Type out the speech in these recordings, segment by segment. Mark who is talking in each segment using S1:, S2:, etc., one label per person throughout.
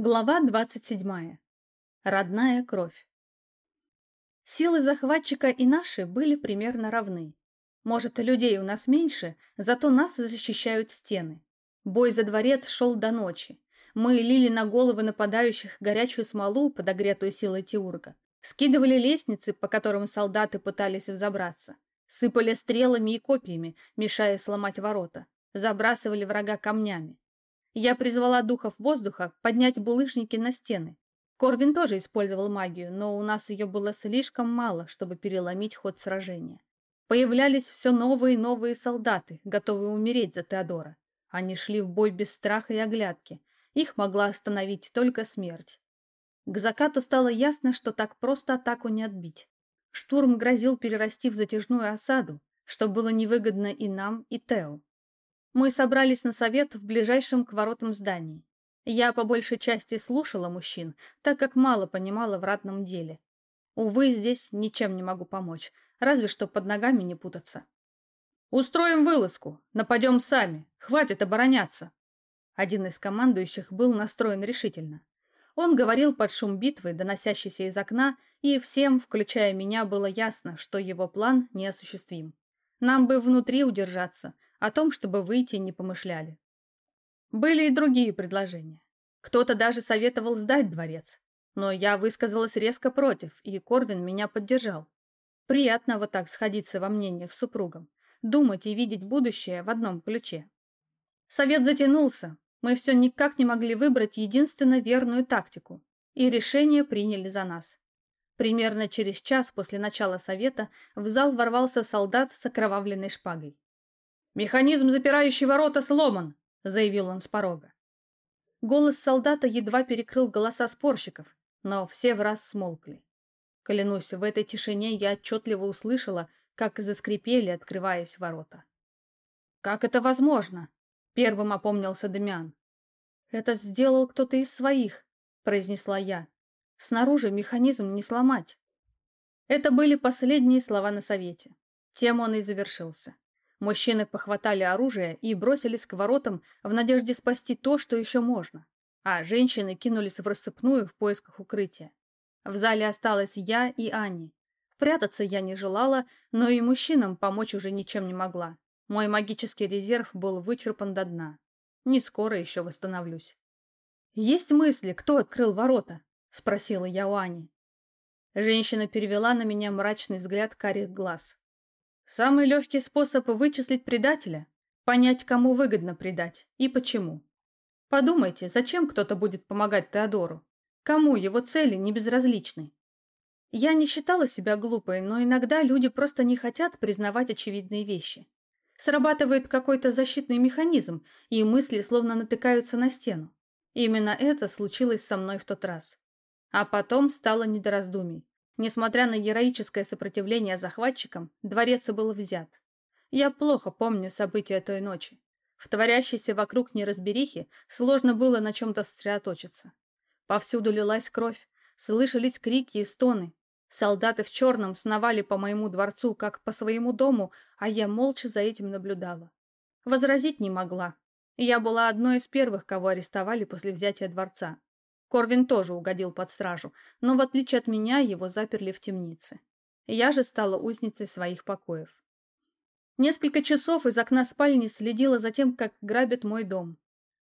S1: Глава 27. Родная кровь. Силы захватчика и наши были примерно равны. Может, людей у нас меньше, зато нас защищают стены. Бой за дворец шел до ночи. Мы лили на головы нападающих горячую смолу, подогретую силой Теурга. Скидывали лестницы, по которым солдаты пытались взобраться. Сыпали стрелами и копьями, мешая сломать ворота. Забрасывали врага камнями. Я призвала духов воздуха поднять булыжники на стены. Корвин тоже использовал магию, но у нас ее было слишком мало, чтобы переломить ход сражения. Появлялись все новые и новые солдаты, готовые умереть за Теодора. Они шли в бой без страха и оглядки. Их могла остановить только смерть. К закату стало ясно, что так просто атаку не отбить. Штурм грозил перерасти в затяжную осаду, что было невыгодно и нам, и Тео. Мы собрались на совет в ближайшем к воротам здании. Я по большей части слушала мужчин, так как мало понимала в ратном деле. Увы, здесь ничем не могу помочь, разве что под ногами не путаться. «Устроим вылазку, нападем сами, хватит обороняться!» Один из командующих был настроен решительно. Он говорил под шум битвы, доносящийся из окна, и всем, включая меня, было ясно, что его план неосуществим. Нам бы внутри удержаться, о том, чтобы выйти, не помышляли. Были и другие предложения. Кто-то даже советовал сдать дворец. Но я высказалась резко против, и Корвин меня поддержал. Приятно вот так сходиться во мнениях с супругом. Думать и видеть будущее в одном ключе. Совет затянулся. Мы все никак не могли выбрать единственно верную тактику. И решение приняли за нас. Примерно через час после начала совета в зал ворвался солдат с окровавленной шпагой. «Механизм, запирающий ворота, сломан!» — заявил он с порога. Голос солдата едва перекрыл голоса спорщиков, но все в раз смолкли. Клянусь, в этой тишине я отчетливо услышала, как заскрипели, открываясь ворота. «Как это возможно?» — первым опомнился Демиан. «Это сделал кто-то из своих», — произнесла я. «Снаружи механизм не сломать». Это были последние слова на совете. Тем он и завершился. Мужчины похватали оружие и бросились к воротам в надежде спасти то, что еще можно. А женщины кинулись в рассыпную в поисках укрытия. В зале осталась я и Ани. Прятаться я не желала, но и мужчинам помочь уже ничем не могла. Мой магический резерв был вычерпан до дна. Не скоро еще восстановлюсь. «Есть мысли, кто открыл ворота?» — спросила я у Ани. Женщина перевела на меня мрачный взгляд карих глаз. Самый легкий способ вычислить предателя – понять, кому выгодно предать и почему. Подумайте, зачем кто-то будет помогать Теодору? Кому его цели не безразличны? Я не считала себя глупой, но иногда люди просто не хотят признавать очевидные вещи. Срабатывает какой-то защитный механизм, и мысли словно натыкаются на стену. Именно это случилось со мной в тот раз. А потом стало не до раздумий. Несмотря на героическое сопротивление захватчикам, дворец был взят. Я плохо помню события той ночи. В творящейся вокруг неразберихе сложно было на чем-то сосредоточиться. Повсюду лилась кровь, слышались крики и стоны. Солдаты в черном сновали по моему дворцу, как по своему дому, а я молча за этим наблюдала. Возразить не могла. Я была одной из первых, кого арестовали после взятия дворца. Корвин тоже угодил под стражу, но в отличие от меня его заперли в темнице. Я же стала узницей своих покоев. Несколько часов из окна спальни следила за тем, как грабят мой дом.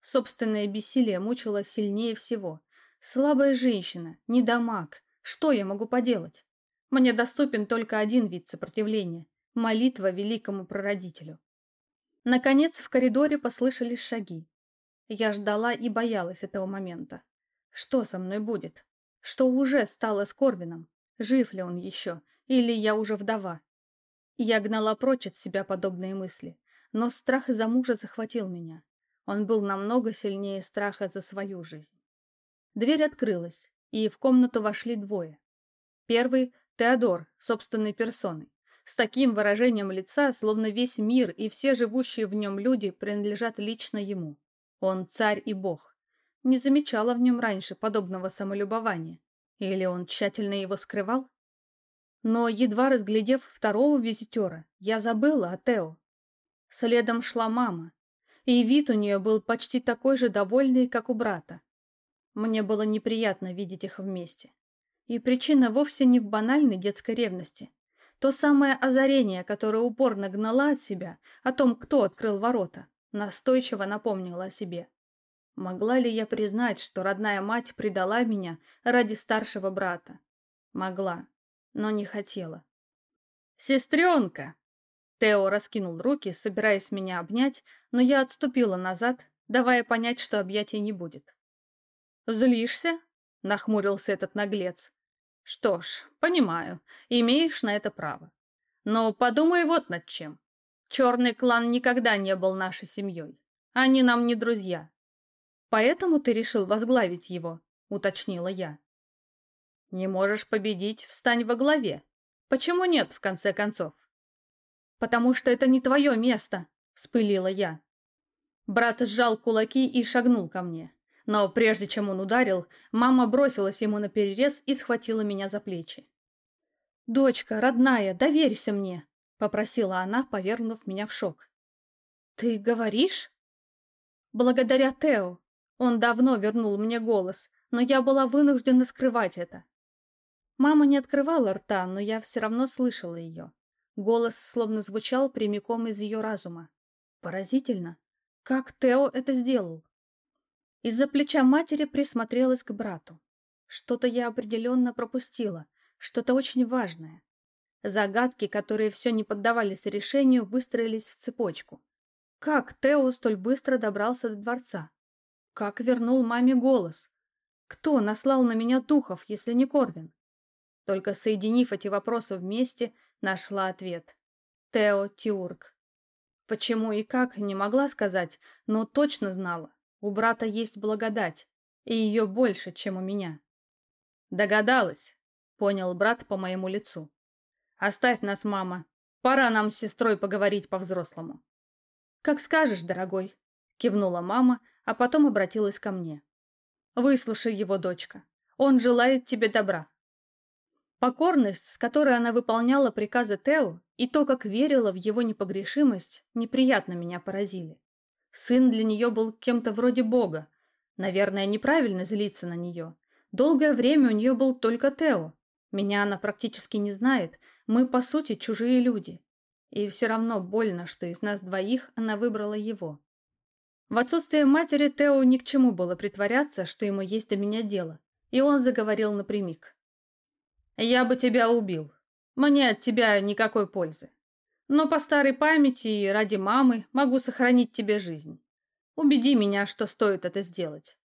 S1: Собственное бессилие мучило сильнее всего. Слабая женщина, недомаг. Что я могу поделать? Мне доступен только один вид сопротивления – молитва великому прародителю. Наконец в коридоре послышались шаги. Я ждала и боялась этого момента. Что со мной будет? Что уже стало с Корвином? Жив ли он еще? Или я уже вдова? Я гнала прочь от себя подобные мысли, но страх за мужа захватил меня. Он был намного сильнее страха за свою жизнь. Дверь открылась, и в комнату вошли двое. Первый — Теодор, собственной персоной, с таким выражением лица, словно весь мир и все живущие в нем люди принадлежат лично ему. Он царь и бог. Не замечала в нем раньше подобного самолюбования. Или он тщательно его скрывал? Но, едва разглядев второго визитера, я забыла о Тео. Следом шла мама, и вид у нее был почти такой же довольный, как у брата. Мне было неприятно видеть их вместе. И причина вовсе не в банальной детской ревности. То самое озарение, которое упорно гнала от себя, о том, кто открыл ворота, настойчиво напомнило о себе. Могла ли я признать, что родная мать предала меня ради старшего брата? Могла, но не хотела. «Сестренка!» Тео раскинул руки, собираясь меня обнять, но я отступила назад, давая понять, что объятий не будет. «Злишься?» — нахмурился этот наглец. «Что ж, понимаю, имеешь на это право. Но подумай вот над чем. Черный клан никогда не был нашей семьей. Они нам не друзья. Поэтому ты решил возглавить его, уточнила я. Не можешь победить, встань во главе. Почему нет, в конце концов? Потому что это не твое место, вспылила я. Брат сжал кулаки и шагнул ко мне. Но прежде чем он ударил, мама бросилась ему на перерез и схватила меня за плечи. «Дочка, родная, доверься мне», — попросила она, повергнув меня в шок. «Ты говоришь?» «Благодаря Тео. Он давно вернул мне голос, но я была вынуждена скрывать это. Мама не открывала рта, но я все равно слышала ее. Голос словно звучал прямиком из ее разума. Поразительно. Как Тео это сделал? Из-за плеча матери присмотрелась к брату. Что-то я определенно пропустила, что-то очень важное. Загадки, которые все не поддавались решению, выстроились в цепочку. Как Тео столь быстро добрался до дворца? Как вернул маме голос? Кто наслал на меня духов, если не Корвин? Только соединив эти вопросы вместе, нашла ответ. Тео Тиург. Почему и как, не могла сказать, но точно знала. У брата есть благодать, и ее больше, чем у меня. Догадалась, понял брат по моему лицу. Оставь нас, мама. Пора нам с сестрой поговорить по-взрослому. Как скажешь, дорогой, кивнула мама, а потом обратилась ко мне. «Выслушай его, дочка. Он желает тебе добра». Покорность, с которой она выполняла приказы Тео, и то, как верила в его непогрешимость, неприятно меня поразили. Сын для нее был кем-то вроде бога. Наверное, неправильно злиться на нее. Долгое время у нее был только Тео. Меня она практически не знает. Мы, по сути, чужие люди. И все равно больно, что из нас двоих она выбрала его. В отсутствие матери Тео ни к чему было притворяться, что ему есть до меня дело, и он заговорил напрямик. «Я бы тебя убил. Мне от тебя никакой пользы. Но по старой памяти и ради мамы могу сохранить тебе жизнь. Убеди меня, что стоит это сделать».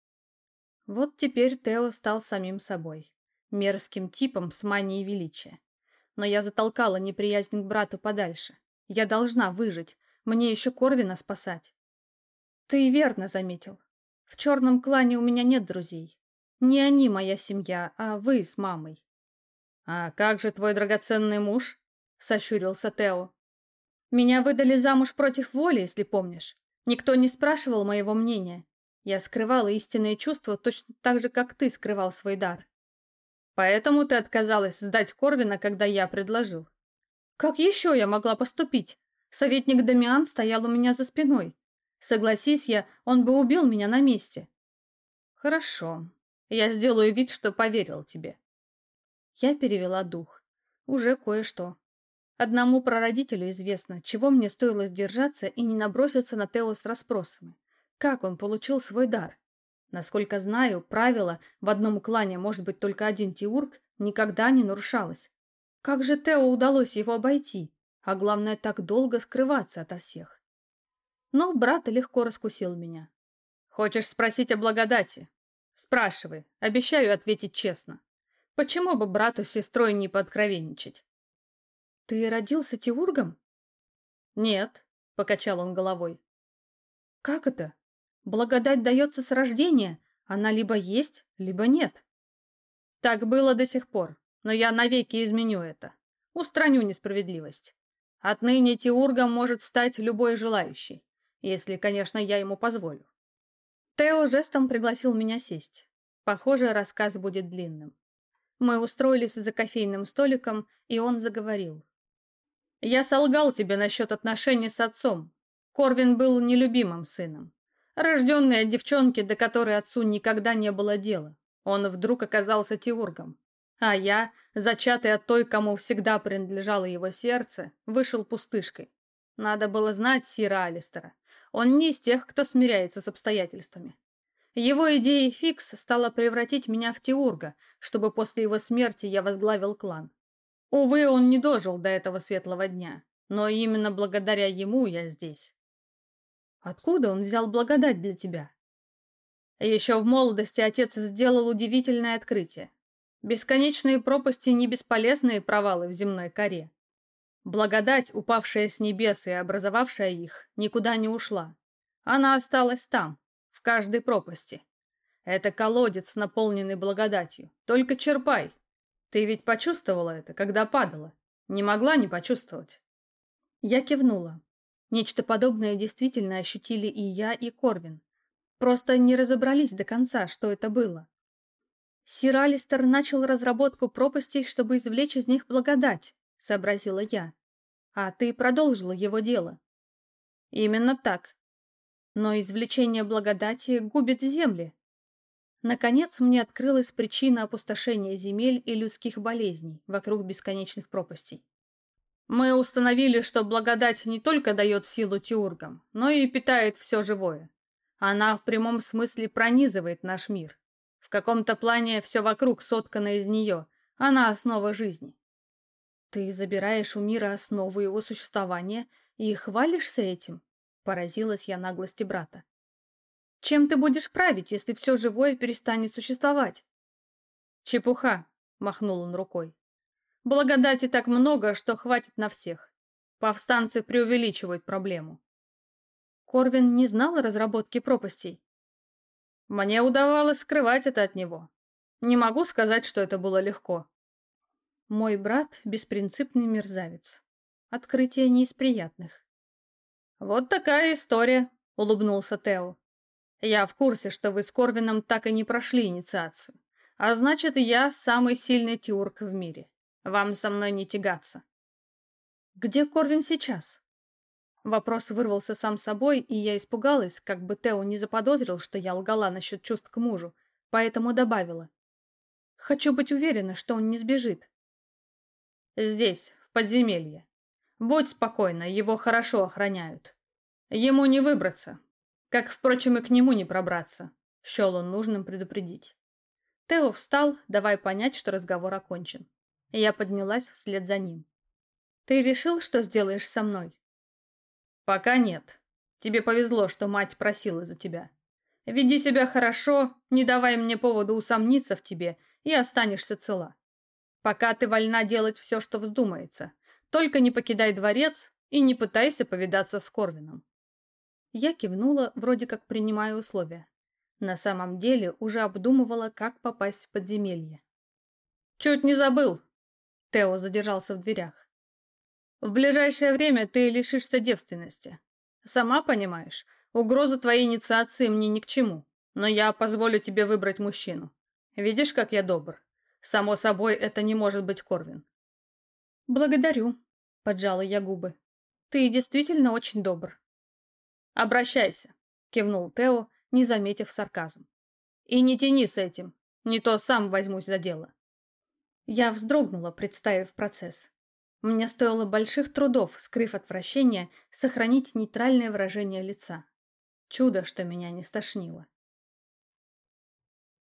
S1: Вот теперь Тео стал самим собой, мерзким типом с манией величия. Но я затолкала неприязнь к брату подальше. Я должна выжить, мне еще Корвина спасать. Ты верно заметил. В черном клане у меня нет друзей. Не они моя семья, а вы с мамой. А как же твой драгоценный муж? Сощурился Тео. Меня выдали замуж против воли, если помнишь. Никто не спрашивал моего мнения. Я скрывала истинные чувства точно так же, как ты скрывал свой дар. Поэтому ты отказалась сдать Корвина, когда я предложил. Как еще я могла поступить? Советник Дамиан стоял у меня за спиной. Согласись я, он бы убил меня на месте. Хорошо. Я сделаю вид, что поверил тебе. Я перевела дух. Уже кое-что. Одному прародителю известно, чего мне стоило сдержаться и не наброситься на Тео с расспросами. Как он получил свой дар? Насколько знаю, правило «в одном клане может быть только один Тиург» никогда не нарушалось. Как же Тео удалось его обойти? А главное, так долго скрываться ото всех. Но брат легко раскусил меня. «Хочешь спросить о благодати?» «Спрашивай. Обещаю ответить честно. Почему бы брату с сестрой не подкровенничать?» «Ты родился Тиургом?» «Нет», — покачал он головой. «Как это? Благодать дается с рождения. Она либо есть, либо нет». «Так было до сих пор, но я навеки изменю это. Устраню несправедливость. Отныне Тиургом может стать любой желающий. Если, конечно, я ему позволю. Тео жестом пригласил меня сесть. Похоже, рассказ будет длинным. Мы устроились за кофейным столиком, и он заговорил. «Я солгал тебе насчет отношений с отцом. Корвин был нелюбимым сыном. Рожденный от девчонки, до которой отцу никогда не было дела. Он вдруг оказался теургом. А я, зачатый от той, кому всегда принадлежало его сердце, вышел пустышкой. Надо было знать Сира Алистера. Он не из тех, кто смиряется с обстоятельствами. Его идеей фикс стала превратить меня в теурга, чтобы после его смерти я возглавил клан. Увы, он не дожил до этого светлого дня, но именно благодаря ему я здесь. Откуда он взял благодать для тебя? Еще в молодости отец сделал удивительное открытие. Бесконечные пропасти не бесполезные провалы в земной коре. Благодать, упавшая с небес и образовавшая их, никуда не ушла. Она осталась там, в каждой пропасти. Это колодец, наполненный благодатью. Только черпай. Ты ведь почувствовала это, когда падала. Не могла не почувствовать. Я кивнула. Нечто подобное действительно ощутили и я, и Корвин. Просто не разобрались до конца, что это было. Сир Алистер начал разработку пропастей, чтобы извлечь из них благодать, сообразила я. А ты продолжила его дело. Именно так. Но извлечение благодати губит земли. Наконец мне открылась причина опустошения земель и людских болезней вокруг бесконечных пропастей. Мы установили, что благодать не только дает силу теургам, но и питает все живое. Она в прямом смысле пронизывает наш мир. В каком-то плане все вокруг соткано из нее. Она основа жизни. Ты забираешь у мира основу его существования и хвалишься этим? Поразилась я наглости брата. Чем ты будешь править, если все живое перестанет существовать? Чепуха, махнул он рукой. Благодати так много, что хватит на всех. Повстанцы преувеличивают проблему. Корвин не знал о разработке пропастей. Мне удавалось скрывать это от него. Не могу сказать, что это было легко. Мой брат — беспринципный мерзавец. Открытие не из приятных. «Вот такая история», — улыбнулся Тео. «Я в курсе, что вы с Корвином так и не прошли инициацию. А значит, я самый сильный тюрк в мире. Вам со мной не тягаться». «Где Корвин сейчас?» Вопрос вырвался сам собой, и я испугалась, как бы Тео не заподозрил, что я лгала насчет чувств к мужу, поэтому добавила. Хочу быть уверена, что он не сбежит. Здесь, в подземелье. Будь спокойна, его хорошо охраняют. Ему не выбраться, как, впрочем, и к нему не пробраться, счел он нужным предупредить. Тео встал, давая понять, что разговор окончен. Я поднялась вслед за ним. «Ты решил, что сделаешь со мной?» «Пока нет. Тебе повезло, что мать просила за тебя. Веди себя хорошо, не давай мне поводу усомниться в тебе, и останешься цела. Пока ты вольна делать все, что вздумается. Только не покидай дворец и не пытайся повидаться с Корвином». Я кивнула, вроде как принимая условия. На самом деле уже обдумывала, как попасть в подземелье. «Чуть не забыл!» Тео задержался в дверях. В ближайшее время ты лишишься девственности. Сама понимаешь, угроза твоей инициации мне ни к чему, но я позволю тебе выбрать мужчину. Видишь, как я добр? Само собой, это не может быть Корвин. Благодарю, поджала я губы. Ты действительно очень добр. Обращайся, кивнул Тео, не заметив сарказм. И не тяни с этим, не то сам возьмусь за дело. Я вздрогнула, представив процесс. Мне стоило больших трудов, скрыв отвращение, сохранить нейтральное выражение лица. Чудо, что меня не стошнило.